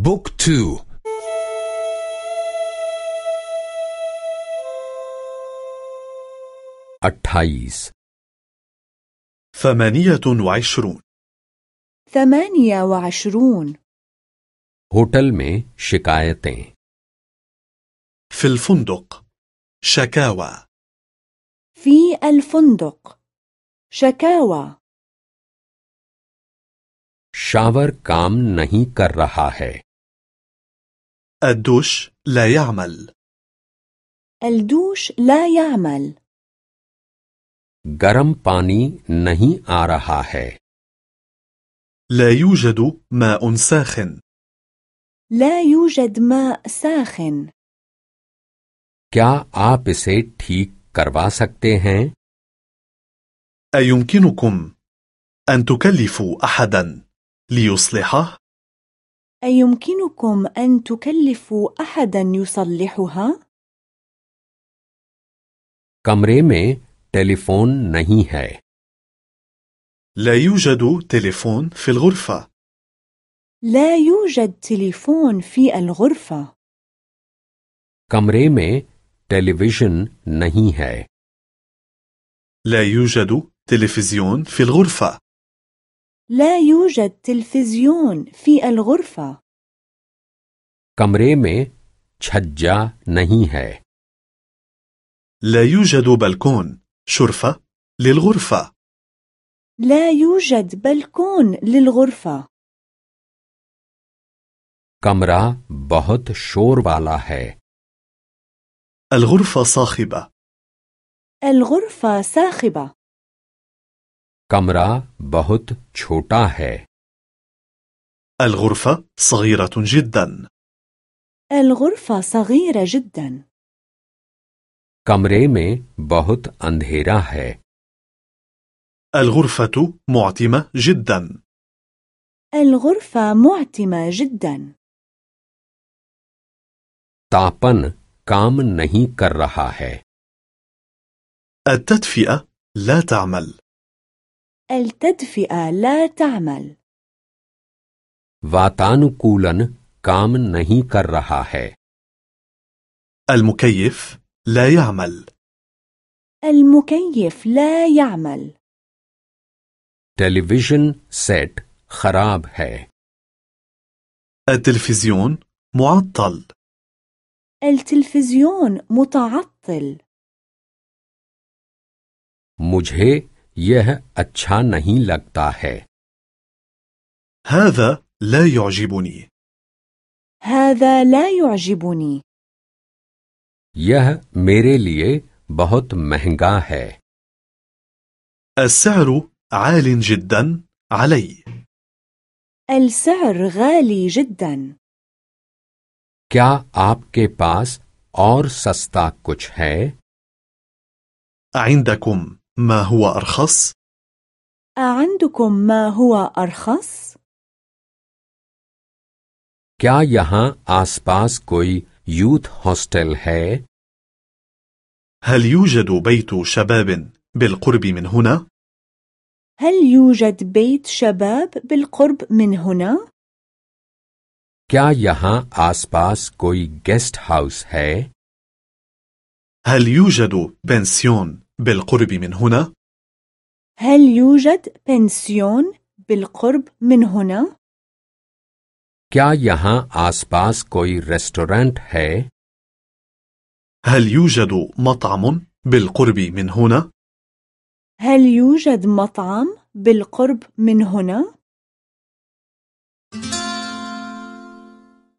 book two. अट्ठाईस. ثمانية وعشرون. ثمانية وعشرون. होटल में शिकायतें. في الفندق. شكاوى. في الفندق. شكاوى. شاور کام نہیں کر رہا ہے. الدوش لا يعمل الدوش لا يعمل गर्म पानी नहीं आ रहा है لا يوجد ماء ساخن لا يوجد ماء ساخن क्या आप इसे ठीक करवा सकते हैं أيمكنكم أن تكلفوا أحدا ليصلحه؟ أيمكنكم أن تكلفوا أحدا يصلحها؟ कमरे में टेलीफोन नहीं है لا يوجد تليفون في الغرفة لا يوجد تليفون في الغرفة कमरे में टेलीविजन नहीं है لا يوجد تلفزيون في الغرفة لا يوجد تلفزيون في الغرفة कमरे में छज्जा नहीं है لا يوجد بلكون شرفة للغرفة لا يوجد بلكون للغرفة कमरा बहुत शोर वाला है الغرفة صاخبة الغرفة صاخبة कमरा बहुत छोटा है الغرفة صغيرة جدا الغرفة صغيرة جدا कमरे में बहुत अंधेरा है الغرفة معتمة جدا الغرفة معتمة جدا तापन काम नहीं कर रहा है التدفئة لا تعمل التدفئة لا تعمل वातानुकूलन काम नहीं कर रहा है المكيف لا يعمل المكيف لا يعمل टेलीविजन सेट खराब है التلفزيون معطل التلفزيون متعطل मुझे यह अच्छा नहीं लगता है هذا لا يعجبني هذا لا يعجبني यह मेरे लिए बहुत महंगा है السعر عال جدا علي السعر غالي جدا क्या आपके पास और सस्ता कुछ है عندكم ما هو أرخص؟ أعندكم ما هو أرخص؟ क्या यहाँ आसपास कोई यूथ हॉस्टल है هل يوجد بيت شباب بالقرب من هنا؟ هل يوجد بيت شباب بالقرب من هنا؟ क्या यहाँ आसपास कोई गेस्ट हाउस है هل يوجد بنسيون بالقرب من هنا؟ هل يوجد بنسيون بالقرب من هنا؟ क्या यहाँ आसपास कोई रेस्टोरेंट है هل يوجد مطعم بالقرب من هنا؟ هل يوجد مطعم بالقرب من هنا؟